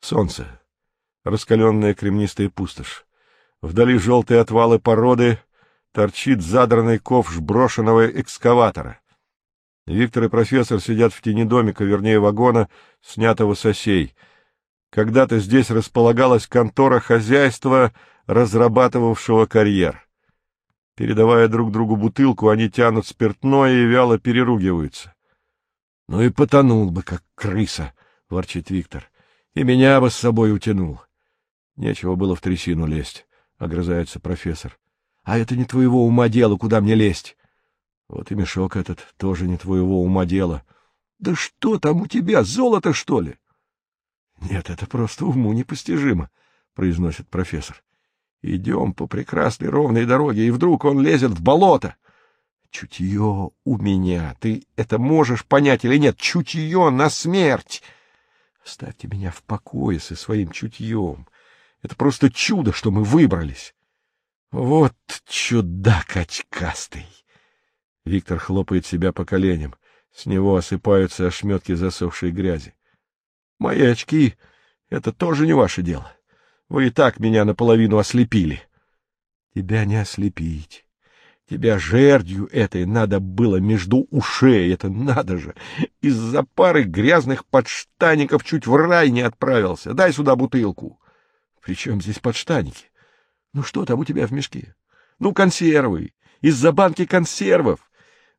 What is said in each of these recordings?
Солнце. Раскаленная кремнистая пустошь. Вдали желтые отвалы породы, торчит задранный ковш брошенного экскаватора. Виктор и профессор сидят в тени домика, вернее вагона, снятого с осей. Когда-то здесь располагалась контора хозяйства, разрабатывавшего карьер. Передавая друг другу бутылку, они тянут спиртное и вяло переругиваются. — Ну и потонул бы, как крыса, — ворчит Виктор. — И меня бы с собой утянул. Нечего было в трясину лезть, — огрызается профессор. — А это не твоего ума дело, куда мне лезть? Вот и мешок этот тоже не твоего ума дело. Да что там у тебя, золото, что ли? Нет, это просто уму непостижимо, произносит профессор. Идем по прекрасной ровной дороге, и вдруг он лезет в болото. Чутье у меня. Ты это можешь понять или нет? Чутье на смерть. Оставьте меня в покое со своим чутьем. Это просто чудо, что мы выбрались. Вот чудак очкастый. Виктор хлопает себя по коленям. С него осыпаются ошметки засохшей грязи. Мои очки — это тоже не ваше дело. Вы и так меня наполовину ослепили. Тебя не ослепить. Тебя жердью этой надо было между ушей, это надо же. Из-за пары грязных подштаников чуть в рай не отправился. Дай сюда бутылку. Причем здесь подштаники? Ну что там у тебя в мешке? Ну, консервы. Из-за банки консервов.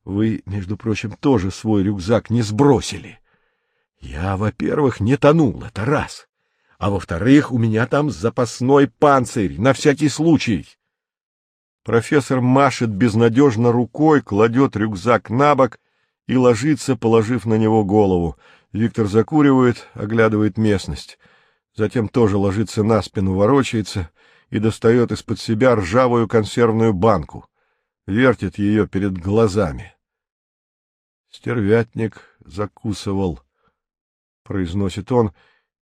Вы, между прочим, тоже свой рюкзак не сбросили. Я, во-первых, не тонул, это раз. А во-вторых, у меня там запасной панцирь, на всякий случай. Профессор машет безнадежно рукой, кладет рюкзак на бок и ложится, положив на него голову. Виктор закуривает, оглядывает местность. Затем тоже ложится на спину, ворочается и достает из-под себя ржавую консервную банку вертит ее перед глазами. Стервятник закусывал, произносит он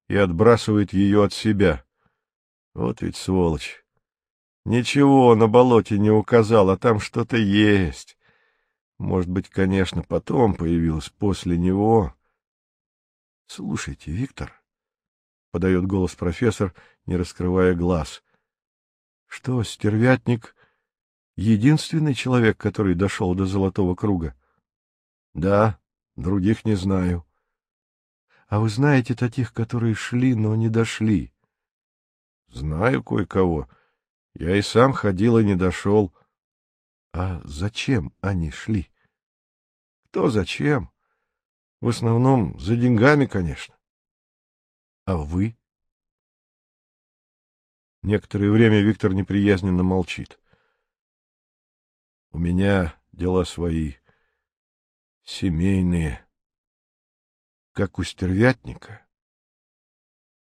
и отбрасывает ее от себя. Вот ведь сволочь. Ничего на болоте не указал, а там что-то есть. Может быть, конечно, потом появилось после него. — Слушайте, Виктор, — подает голос профессор, не раскрывая глаз, — что, стервятник единственный человек, который дошел до Золотого Круга? — Да, других не знаю. — А вы знаете таких, которые шли, но не дошли? — Знаю кое-кого. Я и сам ходил и не дошел. — А зачем они шли? — Кто зачем? В основном за деньгами, конечно. — А вы? Некоторое время Виктор неприязненно молчит. — у меня дела свои, семейные. Как у стервятника.